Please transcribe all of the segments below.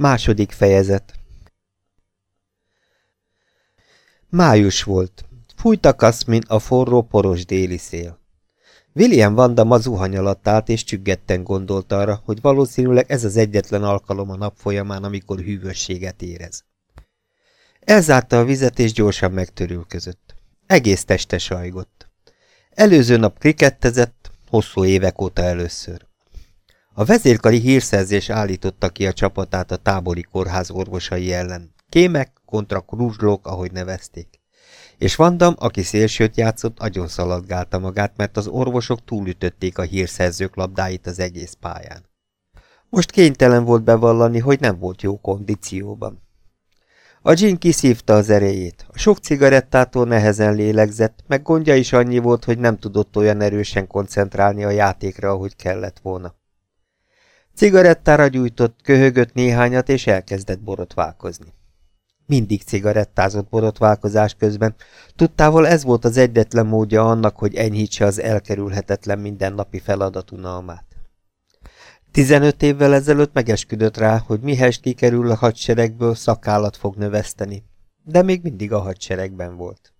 Második fejezet Május volt. Fújt a kaszmin a forró, poros déli szél. William Vanda a zuhany alatt állt, és csüggetten gondolt arra, hogy valószínűleg ez az egyetlen alkalom a nap folyamán, amikor hűvösséget érez. Elzárta a vizet, és gyorsan megtörülközött. Egész teste sajgott. Előző nap krikettezett, hosszú évek óta először. A vezérkari hírszerzés állította ki a csapatát a tábori kórház orvosai ellen. Kémek kontra kruzslók, ahogy nevezték. És Vandam, aki szélsőt játszott, agyon szaladgálta magát, mert az orvosok túlütötték a hírszerzők labdáit az egész pályán. Most kénytelen volt bevallani, hogy nem volt jó kondícióban. A gin kiszívta az erejét. A sok cigarettától nehezen lélegzett, meg gondja is annyi volt, hogy nem tudott olyan erősen koncentrálni a játékra, ahogy kellett volna. Cigarettára gyújtott, köhögött néhányat, és elkezdett borotválkozni. Mindig cigarettázott borotválkozás közben, tudtával ez volt az egyetlen módja annak, hogy enyhítse az elkerülhetetlen mindennapi feladat unalmát. Tizenöt évvel ezelőtt megesküdött rá, hogy mihez kikerül a hadseregből, szakállat fog növeszteni, de még mindig a hadseregben volt.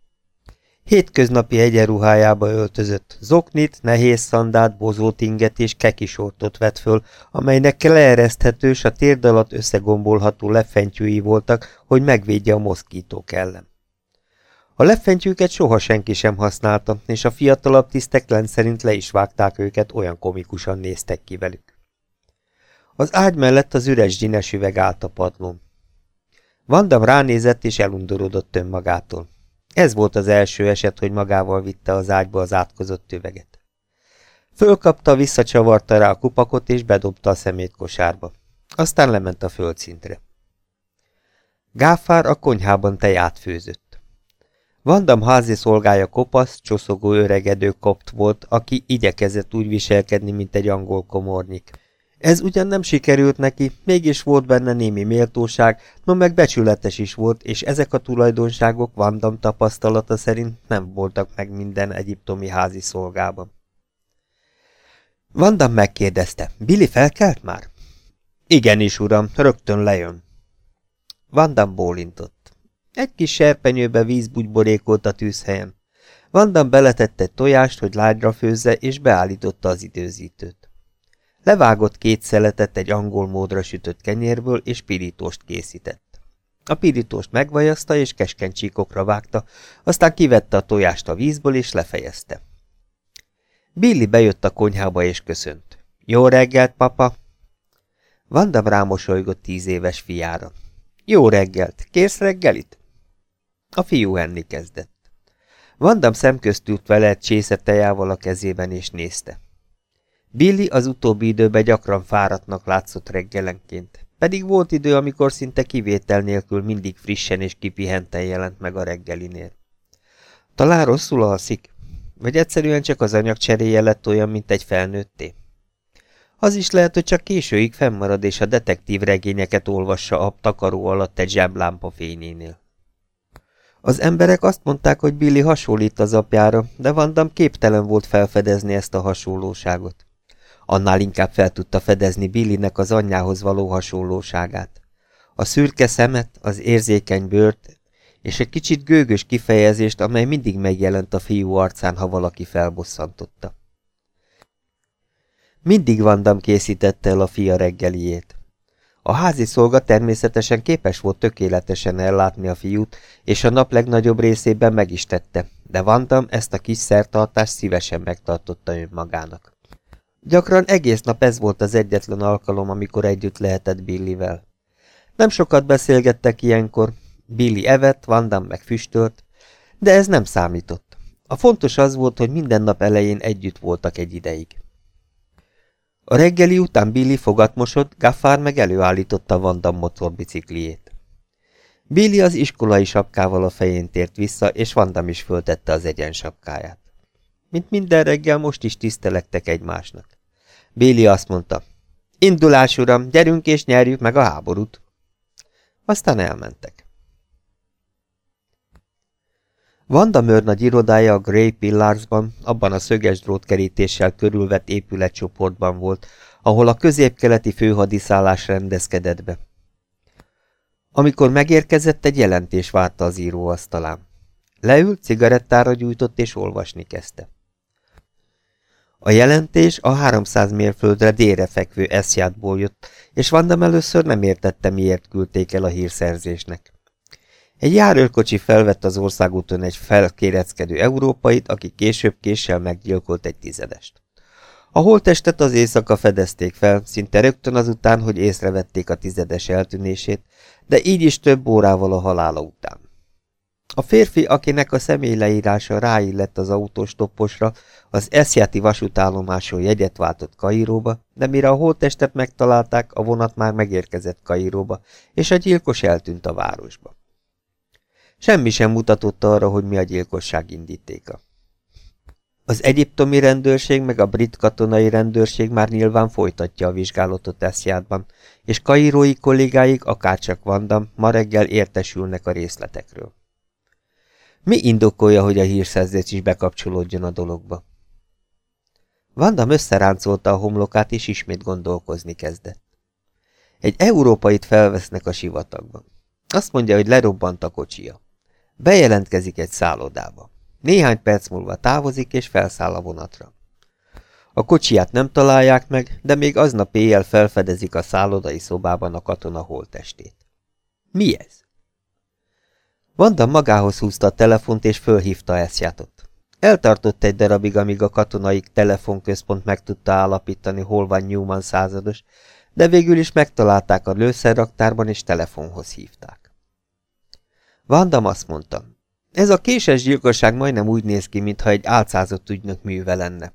Hétköznapi egyenruhájába öltözött, zoknit, nehéz szandát, bozótinget és kekisortot vett föl, amelynek leereszthetős, a térd összegombolható lefentyűi voltak, hogy megvédje a moszkítók ellen. A lefentyűket soha senki sem használta, és a fiatalabb tisztek szerint le is vágták őket, olyan komikusan néztek ki velük. Az ágy mellett az üres zsines üveg állt a padlón. Vandam ránézett és elundorodott önmagától. Ez volt az első eset, hogy magával vitte az ágyba az átkozott üveget. Fölkapta, visszacsavarta rá a kupakot és bedobta a szemétkosárba. Aztán lement a földszintre. Gáfár a konyhában teját főzött. Vandam házi szolgája kopasz, csoszogó öregedő kopt volt, aki igyekezett úgy viselkedni, mint egy angol komornyik. Ez ugyan nem sikerült neki, mégis volt benne némi méltóság, no meg becsületes is volt, és ezek a tulajdonságok Vandam tapasztalata szerint nem voltak meg minden egyiptomi házi szolgában. Vandam megkérdezte, Billy felkelt már? Igenis, uram, rögtön lejön. Vandam bólintott. Egy kis serpenyőbe víz bugyborékolt a tűzhelyen. Vandam beletette egy tojást, hogy lágyra főzze, és beállította az időzítőt. Levágott két szeletet egy angol módra sütött kenyérből, és pirítóst készített. A pirítóst megvajazta, és keskeny csíkokra vágta, aztán kivette a tojást a vízből, és lefejezte. Billy bejött a konyhába, és köszönt. Jó reggelt, papa! Vanda rámosolygott tíz éves fiára. Jó reggelt! Kérsz reggelit? A fiú enni kezdett. Vandam szemköztült vele egy csésze tejával a kezében, és nézte. Billy az utóbbi időben gyakran fáradtnak látszott reggelenként, pedig volt idő, amikor szinte kivétel nélkül mindig frissen és kipihenten jelent meg a reggelinél. Talán rosszul alszik, vagy egyszerűen csak az anyag cseréje lett olyan, mint egy felnőtté. Az is lehet, hogy csak későig fennmarad és a detektív regényeket olvassa a takaró alatt egy zsáblámpa fényénél. Az emberek azt mondták, hogy Billy hasonlít az apjára, de Vandam képtelen volt felfedezni ezt a hasonlóságot annál inkább fel tudta fedezni Billynek az anyjához való hasonlóságát. A szürke szemet, az érzékeny bőrt, és egy kicsit gőgös kifejezést, amely mindig megjelent a fiú arcán, ha valaki felbosszantotta. Mindig Vandam készítette el a fia reggeliét. A házi szolga természetesen képes volt tökéletesen ellátni a fiút, és a nap legnagyobb részében meg is tette, de Vandam ezt a kis szertartást szívesen megtartotta önmagának. Gyakran egész nap ez volt az egyetlen alkalom, amikor együtt lehetett Billyvel. Nem sokat beszélgettek ilyenkor, Billy evett, Vandam meg füstölt, de ez nem számított. A fontos az volt, hogy minden nap elején együtt voltak egy ideig. A reggeli után Billy fogatmosott, Gaffár meg előállította Vandam motorbicikliét. Billy az iskolai sapkával a fején tért vissza, és Vandam is föltette az egyensapkáját. Mint minden reggel most is tisztelektek egymásnak. Béli azt mondta, indulás uram, gyerünk és nyerjük meg a háborút. Aztán elmentek. Vanda Mörnagy irodája a Grey Pillarsban, abban a szöges drótkerítéssel körülvett épületcsoportban volt, ahol a középkeleti főhadiszállás rendezkedett be. Amikor megérkezett, egy jelentés várta az íróasztalán. Leült, cigarettára gyújtott és olvasni kezdte. A jelentés a 300 mérföldre délre fekvő eszjátból jött, és Vandam először nem értette, miért küldték el a hírszerzésnek. Egy járőrkocsi felvett az országúton egy felkéreckedő európait, aki később késsel meggyilkolt egy tizedest. A holttestet az éjszaka fedezték fel, szinte rögtön azután, hogy észrevették a tizedes eltűnését, de így is több órával a halála után. A férfi, akinek a személy leírása ráillett az autóstopposra, az eszjáti vasútállomáson jegyet váltott Kairóba, de mire a holttestet megtalálták, a vonat már megérkezett Kairóba, és a gyilkos eltűnt a városba. Semmi sem mutatott arra, hogy mi a gyilkosság indítéka. Az egyiptomi rendőrség meg a brit katonai rendőrség már nyilván folytatja a vizsgálatot Eszjádban, és kairói kollégáik, akárcsak Vandam, ma reggel értesülnek a részletekről. Mi indokolja, hogy a hírszerzés is bekapcsolódjon a dologba? Vandam összeráncolta a homlokát, és ismét gondolkozni kezdett. Egy európait felvesznek a sivatagban. Azt mondja, hogy lerobbant a kocsia. Bejelentkezik egy szállodába. Néhány perc múlva távozik, és felszáll a vonatra. A kocsiját nem találják meg, de még aznap éjjel felfedezik a szállodai szobában a katona holtestét. Mi ez? Vanda magához húzta a telefont, és fölhívta Eszjátot. Eltartott egy darabig, amíg a katonai telefonközpont meg tudta állapítani, hol van Newman százados, de végül is megtalálták a lőszerraktárban, és telefonhoz hívták. Vandam azt mondta, ez a késes gyilkosság majdnem úgy néz ki, mintha egy álcázott ügynök műve lenne.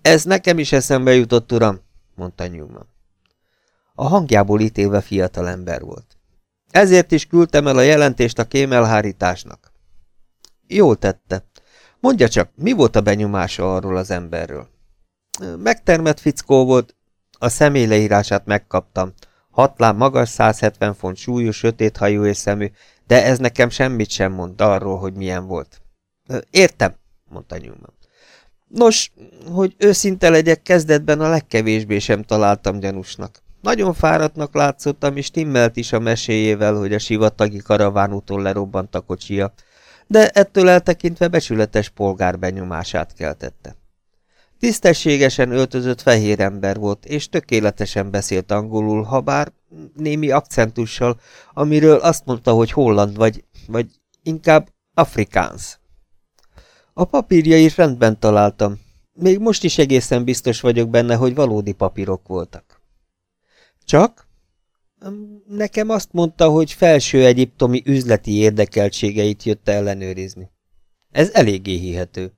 Ez nekem is eszembe jutott, uram, mondta Newman. A hangjából ítélve fiatal ember volt. Ezért is küldtem el a jelentést a kémelhárításnak. Jól tette. Mondja csak, mi volt a benyomása arról az emberről? Megtermett fickó volt, a személy leírását megkaptam. Hatlán magas, 170 font súlyú, sötét hajú és szemű, de ez nekem semmit sem mond arról, hogy milyen volt. Értem, mondta Newman. Nos, hogy őszinte legyek, kezdetben a legkevésbé sem találtam gyanúsnak. Nagyon fáradtnak látszottam, és timmelt is a meséjével, hogy a sivatagi karavánúton lerobbant a kocsia, de ettől eltekintve becsületes polgár benyomását keltette. Tisztességesen öltözött fehér ember volt, és tökéletesen beszélt angolul, ha bár némi akcentussal, amiről azt mondta, hogy holland vagy, vagy inkább afrikánsz. A papírjait rendben találtam. Még most is egészen biztos vagyok benne, hogy valódi papírok voltak. Csak? Nekem azt mondta, hogy felső egyiptomi üzleti érdekeltségeit jött ellenőrizni. Ez eléggé hihető.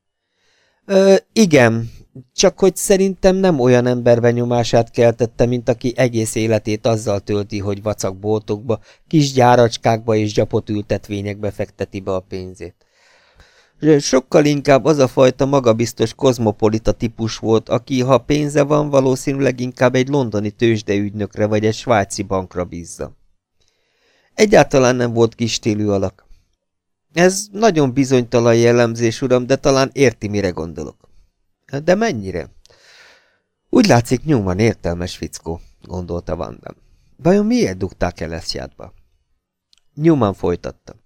Ö, igen, csak hogy szerintem nem olyan ember benyomását keltette, mint aki egész életét azzal tölti, hogy vacak boltokba, kis gyáracskákba és gyapot ültetvényekbe fekteti be a pénzét. Sokkal inkább az a fajta magabiztos kozmopolita típus volt, aki, ha pénze van, valószínűleg inkább egy londoni tőzsdeügynökre vagy egy svájci bankra bízza. Egyáltalán nem volt kistélű alak. Ez nagyon bizonytalan jellemzés, uram, de talán érti, mire gondolok. De mennyire? Úgy látszik, nyomban értelmes fickó, gondolta Vandam. Vajon miért dugták el eszjátba? Newman folytatta.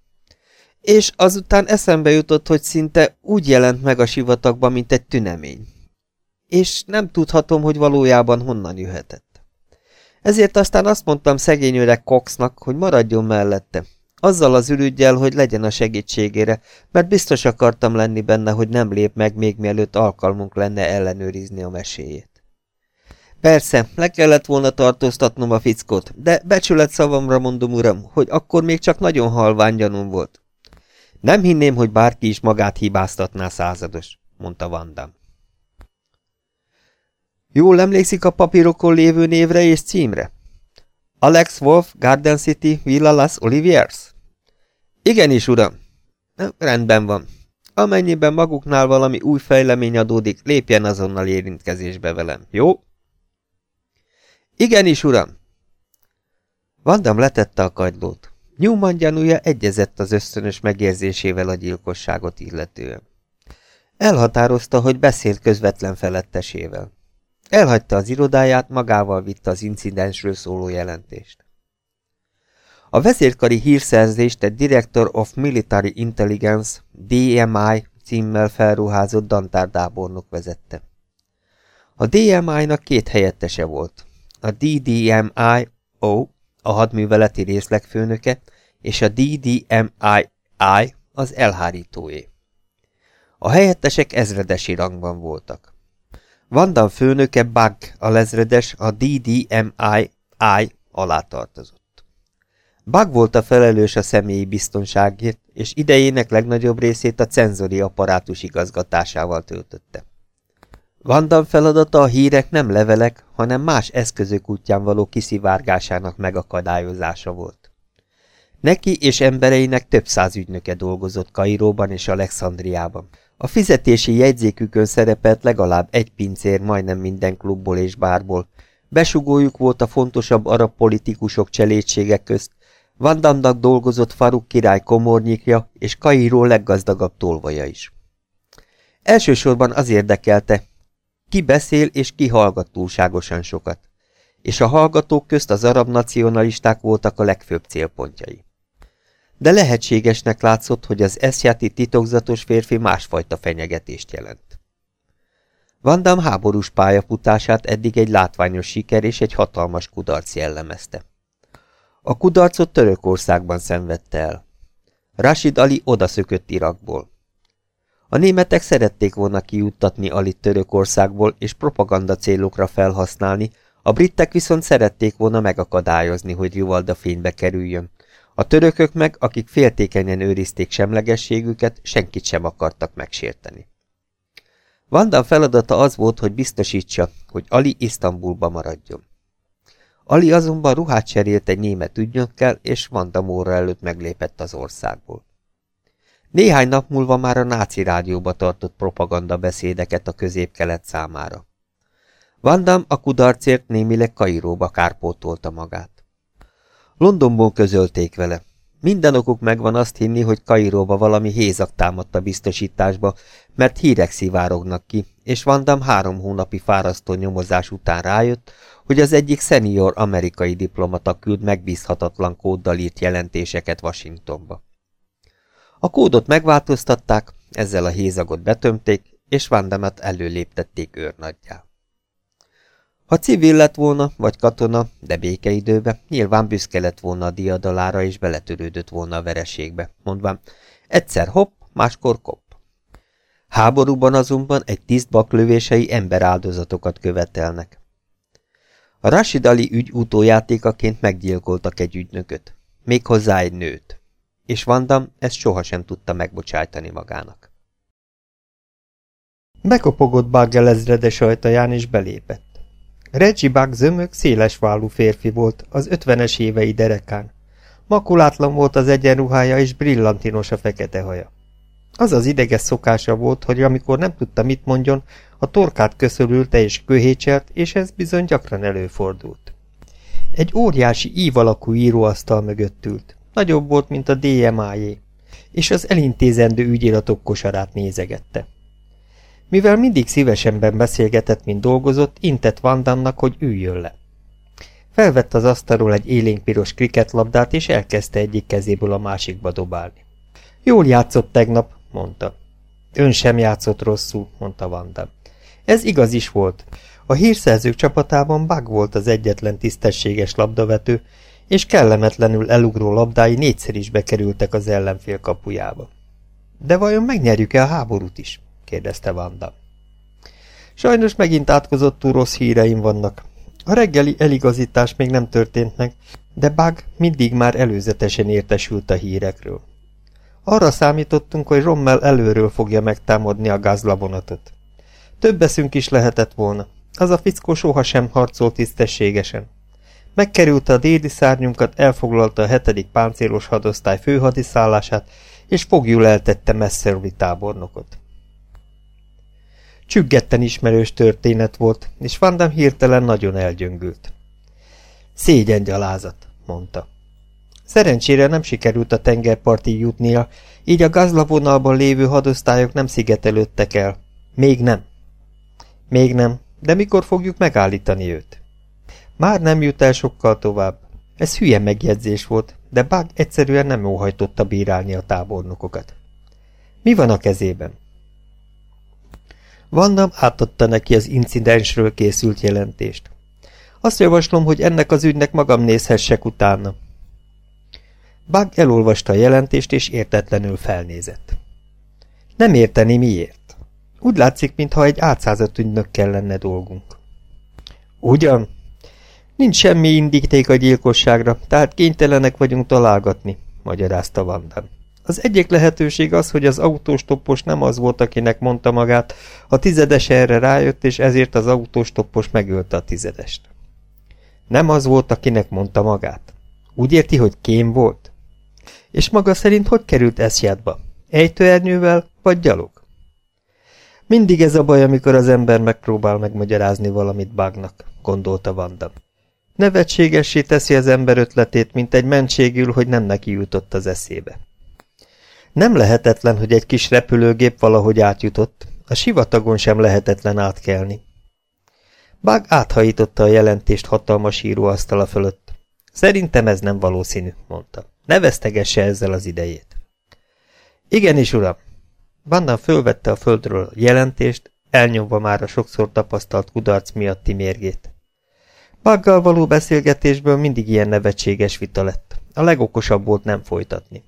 És azután eszembe jutott, hogy szinte úgy jelent meg a sivatagban, mint egy tünemény. És nem tudhatom, hogy valójában honnan jöhetett. Ezért aztán azt mondtam szegény öreg Coxnak, hogy maradjon mellette, azzal az ürügyjel, hogy legyen a segítségére, mert biztos akartam lenni benne, hogy nem lép meg még mielőtt alkalmunk lenne ellenőrizni a meséjét. Persze, le kellett volna tartóztatnom a fickót, de becsület szavamra mondom, uram, hogy akkor még csak nagyon halvány gyanúm volt. Nem hinném, hogy bárki is magát hibáztatná százados, mondta Vandam. Jól emlékszik a papírokon lévő névre és címre? Alex Wolf, Garden City, Villa Las Oliviers? Igenis, uram. Rendben van. Amennyiben maguknál valami új fejlemény adódik, lépjen azonnal érintkezésbe velem, jó? Igenis, uram. Vandam letette a kagylót. Newman gyanúja egyezett az ösztönös megérzésével a gyilkosságot illetően. Elhatározta, hogy beszélt közvetlen felettesével. Elhagyta az irodáját, magával vitte az incidensről szóló jelentést. A vezérkari hírszerzést egy Director of Military Intelligence, DMI címmel felruházott dantárdábornok vezette. A DMI-nak két helyettese volt. A DDMI-O, a hadműveleti részlegfőnöke, és a DDMI-I az elhárítóé. A helyettesek ezredesi rangban voltak. Vandam főnöke Bug, a lezredes, a DDMI-I alá tartozott. Bug volt a felelős a személyi biztonságért, és idejének legnagyobb részét a cenzori apparátus igazgatásával töltötte. Vandam feladata a hírek nem levelek, hanem más eszközök útján való kiszivárgásának megakadályozása volt. Neki és embereinek több száz ügynöke dolgozott Kairóban és Alexandriában. A fizetési jegyzékükön szerepelt legalább egy pincér majdnem minden klubból és bárból. Besugójuk volt a fontosabb arab politikusok cselédségek közt, Vandamnak dolgozott Faruk király komornyikja és Kairó leggazdagabb tolvaja is. Elsősorban az érdekelte, ki beszél és ki hallgat túlságosan sokat, és a hallgatók közt az arab nacionalisták voltak a legfőbb célpontjai. De lehetségesnek látszott, hogy az eszjáti titokzatos férfi másfajta fenyegetést jelent. Vandam háborús pályafutását eddig egy látványos siker és egy hatalmas kudarc jellemezte. A kudarcot Törökországban szenvedte el. Rashid Ali odaszökött Irakból. A németek szerették volna kijuttatni Alit Törökországból és propaganda célokra felhasználni, a britek viszont szerették volna megakadályozni, hogy Rivalda fénybe kerüljön. A törökök meg, akik féltékenyen őrizték semlegességüket, senkit sem akartak megsérteni. Vanda feladata az volt, hogy biztosítsa, hogy Ali Isztambulba maradjon. Ali azonban ruhát cserélt egy német ügynökkel, és Vanda Móra előtt meglépett az országból. Néhány nap múlva már a náci rádióba tartott propaganda beszédeket a közép-kelet számára. Vandam a kudarcért némileg Kairóba kárpótolta magát. Londonból közölték vele. Minden okuk megvan azt hinni, hogy Kairóba valami hézak támadt a biztosításba, mert hírek szivárognak ki, és Vandam három hónapi fárasztó nyomozás után rájött, hogy az egyik szenior amerikai diplomata küld megbízhatatlan kóddal írt jelentéseket Washingtonba. A kódot megváltoztatták, ezzel a hézagot betömték, és Vandamet előléptették őrnagyjá. Ha civil lett volna, vagy katona, de békeidőbe, nyilván büszke lett volna a diadalára, és beletörődött volna a vereségbe, mondván, egyszer hopp, máskor kopp. Háborúban azonban egy tiszt baklövései emberáldozatokat követelnek. A Rashid Ali ügy utójátékaként meggyilkoltak egy ügynököt, méghozzá egy nőt és Vandam ezt sohasem tudta megbocsájtani magának. Bekopogott Baggel ezredes ajtaján és belépett. Reggie Bug zömök szélesvállú férfi volt, az ötvenes évei derekán. Makulátlan volt az egyenruhája és brillantinos a fekete haja. Az az ideges szokása volt, hogy amikor nem tudta mit mondjon, a torkát köszörülte és köhécselt, és ez bizony gyakran előfordult. Egy óriási ív alakú íróasztal mögött ült. Nagyobb volt, mint a DMA-jé, és az elintézendő ügyiratok kosarát nézegette. Mivel mindig szívesebben beszélgetett, mint dolgozott, intett Vandamnak, hogy üljön le. Felvett az asztalról egy élénkpiros kriketlabdát, és elkezdte egyik kezéből a másikba dobálni. Jól játszott tegnap, mondta. Ön sem játszott rosszul, mondta Vandam. Ez igaz is volt. A hírszerzők csapatában Bug volt az egyetlen tisztességes labdavető, és kellemetlenül elugró labdái négyszer is bekerültek az ellenfél kapujába. De vajon megnyerjük-e a háborút is? kérdezte Vanda. Sajnos megint átkozottú rossz híreim vannak. A reggeli eligazítás még nem történt meg, de Bug mindig már előzetesen értesült a hírekről. Arra számítottunk, hogy Rommel előről fogja megtámadni a gázlavonatot. Több eszünk is lehetett volna. Az a fickó sohasem harcolt tisztességesen. Megkerülte a déli szárnyunkat, elfoglalta a hetedik páncélos hadosztály főhadiszállását, és fogjul eltette Messervi tábornokot. Csüggetten ismerős történet volt, és Vandam hirtelen nagyon elgyöngült. Szégyen gyalázat, mondta. Szerencsére nem sikerült a tengerpartig jutnia, így a gazlavonalban lévő hadosztályok nem szigetelődtek el. Még nem. Még nem, de mikor fogjuk megállítani őt? Már nem jut el sokkal tovább. Ez hülye megjegyzés volt, de Bug egyszerűen nem óhajtotta bírálni a tábornokokat. Mi van a kezében? Vandam átadta neki az incidensről készült jelentést. Azt javaslom, hogy ennek az ügynek magam nézhessek utána. Bug elolvasta a jelentést, és értetlenül felnézett. Nem érteni miért. Úgy látszik, mintha egy átszázat ügynökkel lenne dolgunk. Ugyan? Nincs semmi indíték a gyilkosságra, tehát kénytelenek vagyunk találgatni, magyarázta Vandam. Az egyik lehetőség az, hogy az autóstoppos nem az volt, akinek mondta magát, a tizedes erre rájött, és ezért az autóstoppos megölte a tizedest. Nem az volt, akinek mondta magát. Úgy érti, hogy kém volt? És maga szerint hogy került eszjádba? Ejtőernyővel vagy gyalog? Mindig ez a baj, amikor az ember megpróbál megmagyarázni valamit Bugnak, gondolta Vanda. Nevetségessé teszi az ember ötletét, mint egy mentségül, hogy nem neki jutott az eszébe. Nem lehetetlen, hogy egy kis repülőgép valahogy átjutott, a sivatagon sem lehetetlen átkelni. Bug áthajította a jelentést hatalmas íróasztala fölött. Szerintem ez nem valószínű, mondta. Ne vesztegesse ezzel az idejét. Igenis, uram. Vanna fölvette a földről a jelentést, elnyomva már a sokszor tapasztalt kudarc miatti mérgét. Buggal való beszélgetésből mindig ilyen nevetséges vita lett. A legokosabb volt nem folytatni.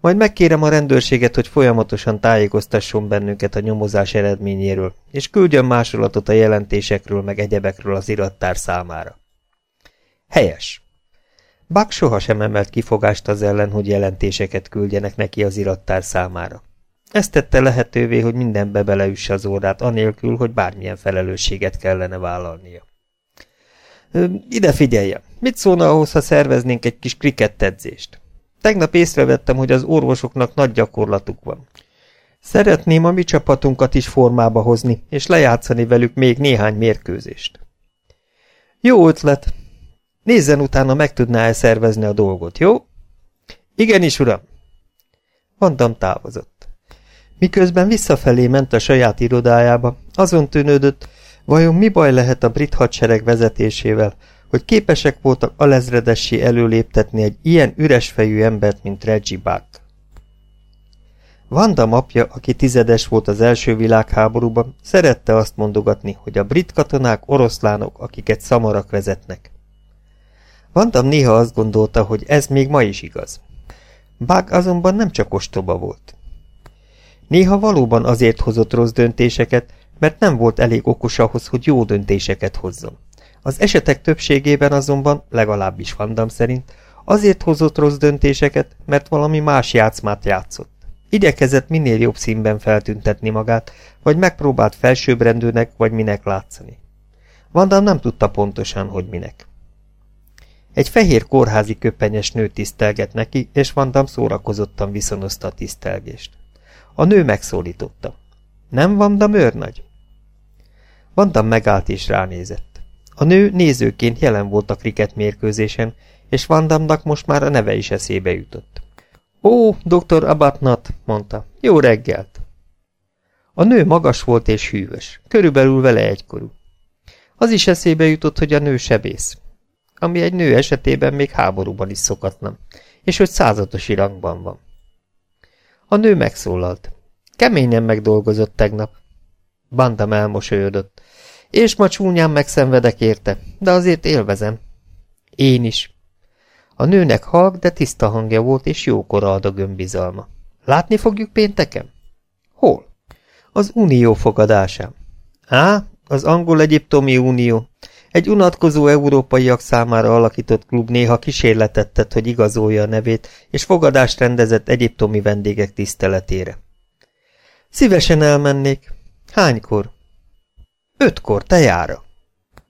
Majd megkérem a rendőrséget, hogy folyamatosan tájékoztasson bennünket a nyomozás eredményéről, és küldjön másolatot a jelentésekről meg egyebekről az irattár számára. Helyes. Bak sohasem emelt kifogást az ellen, hogy jelentéseket küldjenek neki az irattár számára. Ezt tette lehetővé, hogy mindenbe beleüsse az órát, anélkül, hogy bármilyen felelősséget kellene vállalnia. Ide figyelje, mit szólna ahhoz, ha szerveznénk egy kis krikettedzést? Tegnap észrevettem, hogy az orvosoknak nagy gyakorlatuk van. Szeretném a mi csapatunkat is formába hozni, és lejátszani velük még néhány mérkőzést. Jó ötlet. Nézzen utána, meg tudná szervezni a dolgot, jó? Igenis, uram. Vandam távozott. Miközben visszafelé ment a saját irodájába, azon tűnődött, vajon mi baj lehet a brit hadsereg vezetésével, hogy képesek voltak alezredessé előléptetni egy ilyen üresfejű embert, mint Reggie Buck. Vanda apja, aki tizedes volt az első világháborúban, szerette azt mondogatni, hogy a brit katonák oroszlánok, akiket szamarak vezetnek. Vandam néha azt gondolta, hogy ez még ma is igaz. Bug azonban nem csak ostoba volt. Néha valóban azért hozott rossz döntéseket, mert nem volt elég okos ahhoz, hogy jó döntéseket hozzon. Az esetek többségében azonban, legalábbis Vandam szerint, azért hozott rossz döntéseket, mert valami más játszmát játszott. Igyekezett minél jobb színben feltüntetni magát, vagy megpróbált felsőbbrendűnek, vagy minek látszani. Vandam nem tudta pontosan, hogy minek. Egy fehér kórházi köpenyes nő tisztelget neki, és Vandam szórakozottan viszonozta a tisztelgést. A nő megszólította. Nem Vandam őrnagy? Vandam megállt és ránézett. A nő nézőként jelen volt a kriket mérkőzésen, és Vandamnak most már a neve is eszébe jutott. Ó, doktor Abatnat, mondta, jó reggelt. A nő magas volt és hűvös, körülbelül vele egykorú. Az is eszébe jutott, hogy a nő sebész, ami egy nő esetében még háborúban is szokatlan, és hogy századosi rangban van. A nő megszólalt. Keményen megdolgozott tegnap. Bandam elmosolyodott. És ma csúnyán megszenvedek érte, de azért élvezem. Én is. A nőnek halk, de tiszta hangja volt, és jókora ad a gömbizalma. Látni fogjuk pénteken? Hol? Az Unió fogadásán. Á, az Angol-Egyiptomi Unió. Egy unatkozó európaiak számára alakított klub néha kísérletet tett, hogy igazolja a nevét, és fogadást rendezett egyiptomi vendégek tiszteletére. Szívesen elmennék. Hánykor? Ötkor tejára.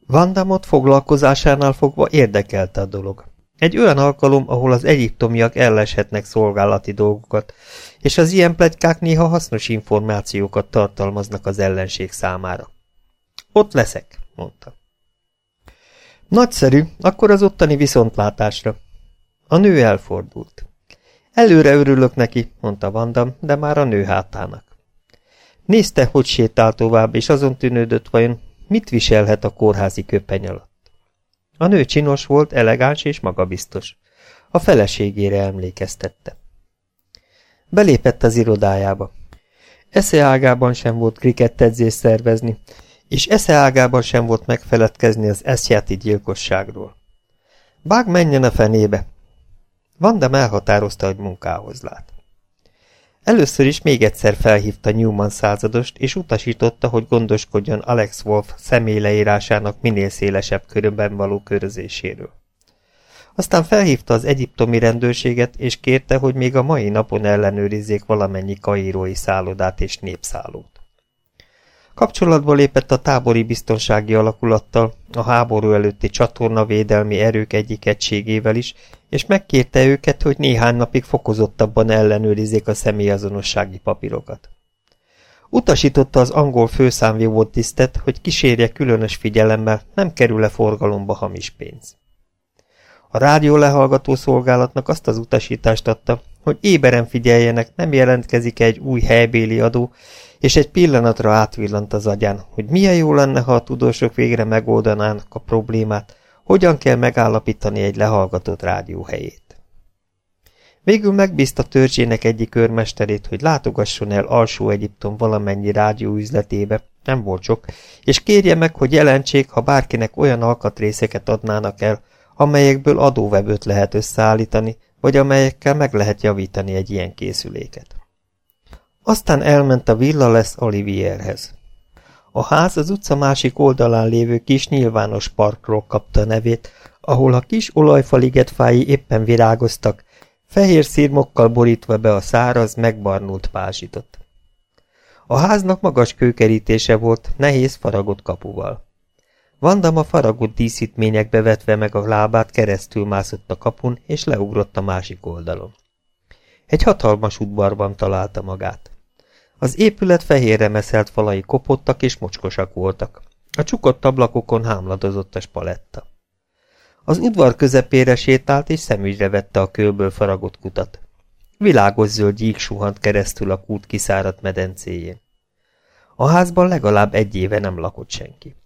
Vandamot foglalkozásánál fogva érdekelte a dolog. Egy olyan alkalom, ahol az egyiptomiak elleshetnek szolgálati dolgokat, és az ilyen plegykák néha hasznos információkat tartalmaznak az ellenség számára. Ott leszek, mondta. Nagyszerű, akkor az ottani viszontlátásra. A nő elfordult. Előre örülök neki, mondta Vandam, de már a nő hátának. Nézte, hogy sétál tovább, és azon tűnődött vajon, mit viselhet a kórházi köpeny alatt. A nő csinos volt, elegáns és magabiztos. A feleségére emlékeztette. Belépett az irodájába. Eszeágában sem volt krikettedzést szervezni, és eszeágában sem volt megfeledkezni az eszjáti gyilkosságról. Bág menjen a fenébe! Vandam elhatározta, hogy munkához lát. Először is még egyszer felhívta Newman századost, és utasította, hogy gondoskodjon Alex Wolf személyleírásának minél szélesebb körömben való körözéséről. Aztán felhívta az egyiptomi rendőrséget, és kérte, hogy még a mai napon ellenőrizzék valamennyi kairói szállodát és népszállót. Kapcsolatba lépett a tábori biztonsági alakulattal, a háború előtti csatornavédelmi erők egyik egységével is, és megkérte őket, hogy néhány napig fokozottabban ellenőrizzék a személyazonossági papírokat. Utasította az angol főszámvívó tisztet, hogy kísérje különös figyelemmel, nem kerül-e forgalomba hamis pénz. A rádió lehallgató szolgálatnak azt az utasítást adta, hogy éberen figyeljenek, nem jelentkezik egy új helybéli adó, és egy pillanatra átvillant az agyán, hogy milyen jó lenne, ha a tudósok végre megoldanának a problémát, hogyan kell megállapítani egy lehallgatott rádió helyét. Végül megbízta törzsének egyik őrmesterét, hogy látogasson el alsó Egyiptom valamennyi rádióüzletébe, nem volt sok, és kérje meg, hogy jelentsék, ha bárkinek olyan alkatrészeket adnának el, amelyekből adóvevőt lehet összeállítani, vagy amelyekkel meg lehet javítani egy ilyen készüléket. Aztán elment a Villa Les Olivierhez. A ház az utca másik oldalán lévő kis nyilvános parkról kapta nevét, ahol a kis olajfaligetfái éppen virágoztak, fehér szírmokkal borítva be a száraz, megbarnult pázsitot. A háznak magas kőkerítése volt, nehéz faragott kapuval. Vandam a faragott díszítményekbe vetve meg a lábát keresztül mászott a kapun, és leugrott a másik oldalon. Egy hatalmas udvarban találta magát. Az épület fehérre meszelt falai kopottak és mocskosak voltak. A csukott ablakokon hámladozott a spaletta. Az udvar közepére sétált és szemügyre vette a kőből faragott kutat. Világos zöld gyík suhant keresztül a kút kiszáradt medencéjén. A házban legalább egy éve nem lakott senki.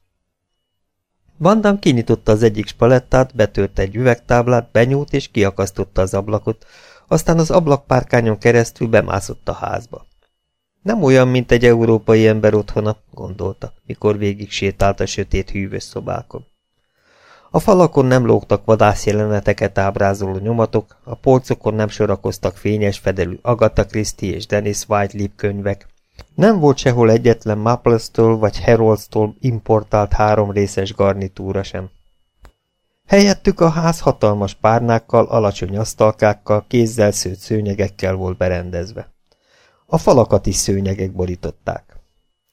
Vandam kinyitotta az egyik spalettát, betörte egy üvegtáblát, benyúlt és kiakasztotta az ablakot, aztán az ablakpárkányon keresztül bemászott a házba. Nem olyan, mint egy európai ember otthona, gondolta, mikor végig sétált a sötét hűvös szobákon. A falakon nem lógtak vadászjeleneteket ábrázoló nyomatok, a polcokon nem sorakoztak fényes fedelű Agatha Christie és Dennis Whiteley könyvek, nem volt sehol egyetlen Maples-től vagy Heroldstól importált három részes garnitúra sem. Helyettük a ház hatalmas párnákkal, alacsony asztalkákkal, kézzel szőtt szőnyegekkel volt berendezve. A falakat is szőnyegek borították.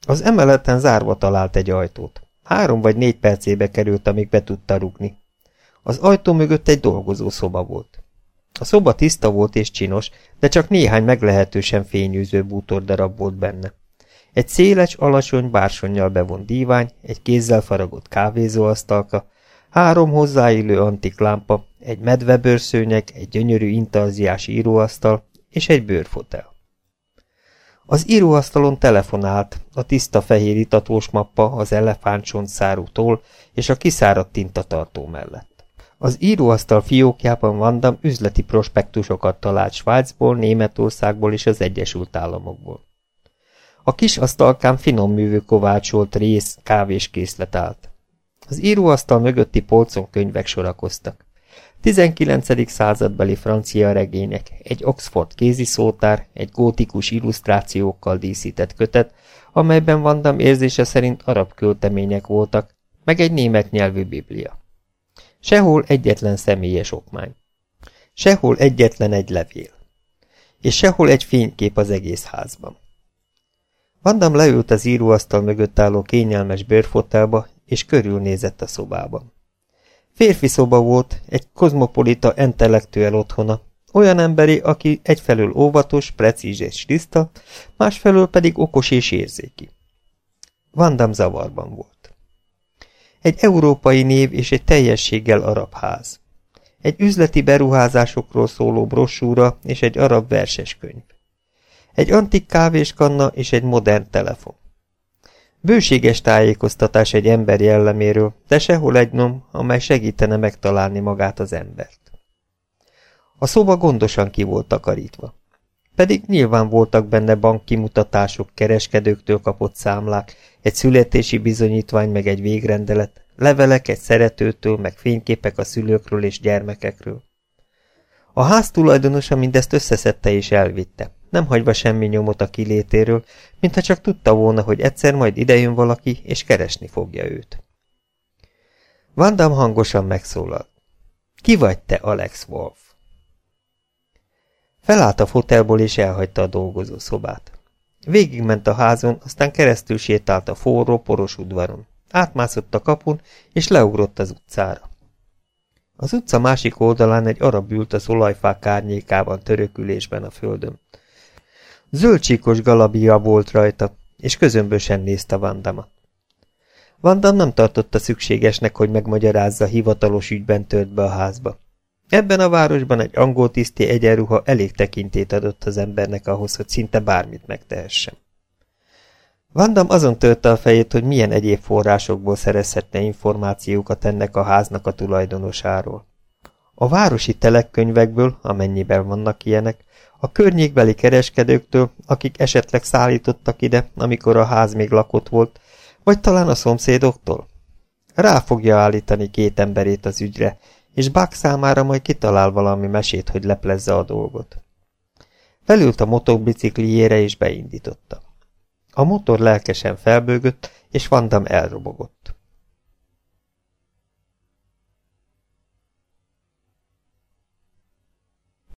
Az emeleten zárva talált egy ajtót. Három vagy négy percébe került, amíg be tudta rugni. Az ajtó mögött egy dolgozó szoba volt. A szoba tiszta volt és csinos, de csak néhány meglehetősen fényűző bútordarab volt benne. Egy széles, alacsony, bársonnyal bevont dívány, egy kézzel faragott kávézóasztalka, három hozzáillő antik lámpa, egy medvebőrszőnyeg, egy gyönyörű intarziás íróasztal és egy bőrfotel. Az íróasztalon telefonált, a tiszta fehér itatós mappa az elefántsont szárútól és a kiszáradt tintatartó mellett. Az íróasztal fiókjában Vandam üzleti prospektusokat talált Svájcból, Németországból és az Egyesült Államokból. A kis asztalkán finom művű kovácsolt rész, kávéskészlet állt. Az íróasztal mögötti polcon könyvek sorakoztak. 19. századbeli francia regények, egy Oxford kéziszótár, egy gótikus illusztrációkkal díszített kötet, amelyben Vandam érzése szerint arab költemények voltak, meg egy német nyelvű biblia. Sehol egyetlen személyes okmány. Sehol egyetlen egy levél. És sehol egy fénykép az egész házban. Vandam leült az íróasztal mögött álló kényelmes bőrfotelba, és körülnézett a szobában. Férfi szoba volt, egy kozmopolita intellektuel otthona, olyan emberi, aki egyfelől óvatos, precíz és tiszta, másfelől pedig okos és érzéki. Vandam zavarban volt. Egy európai név és egy teljességgel arab ház. Egy üzleti beruházásokról szóló brossúra és egy arab verseskönyv. Egy antik kávéskanna és egy modern telefon. Bőséges tájékoztatás egy ember jelleméről, de sehol egy nom, amely segítene megtalálni magát az embert. A szoba gondosan ki volt takarítva. Pedig nyilván voltak benne bankkimutatások, kereskedőktől kapott számlák, egy születési bizonyítvány meg egy végrendelet, levelek egy szeretőtől, meg fényképek a szülőkről és gyermekekről. A ház tulajdonosa mindezt összeszedte és elvitte, nem hagyva semmi nyomot a kilétéről, mintha csak tudta volna, hogy egyszer majd idejön valaki, és keresni fogja őt. Vandam hangosan megszólalt. Ki vagy te, Alex Wolf? Felállt a fotelból, és elhagyta a dolgozó szobát. Végigment a házon, aztán keresztül sétált a forró, poros udvaron. Átmászott a kapun, és leugrott az utcára. Az utca másik oldalán egy arab ült az olajfák árnyékában törökülésben a földön. Zöldcsíkos galabia volt rajta, és közömbösen nézte Vandamat. Vandam nem tartotta szükségesnek, hogy megmagyarázza hivatalos ügyben tört be a házba. Ebben a városban egy angol tiszti egyenruha elég tekintét adott az embernek ahhoz, hogy szinte bármit megtehessen. Vandam azon törte a fejét, hogy milyen egyéb forrásokból szerezhetne információkat ennek a háznak a tulajdonosáról. A városi telekkönyvekből, amennyiben vannak ilyenek, a környékbeli kereskedőktől, akik esetleg szállítottak ide, amikor a ház még lakott volt, vagy talán a szomszédoktól. Rá fogja állítani két emberét az ügyre, és Buck számára majd kitalál valami mesét, hogy leplezze a dolgot. Felült a motorbicikliére és beindította. A motor lelkesen felbőgött, és Vandam elrobogott.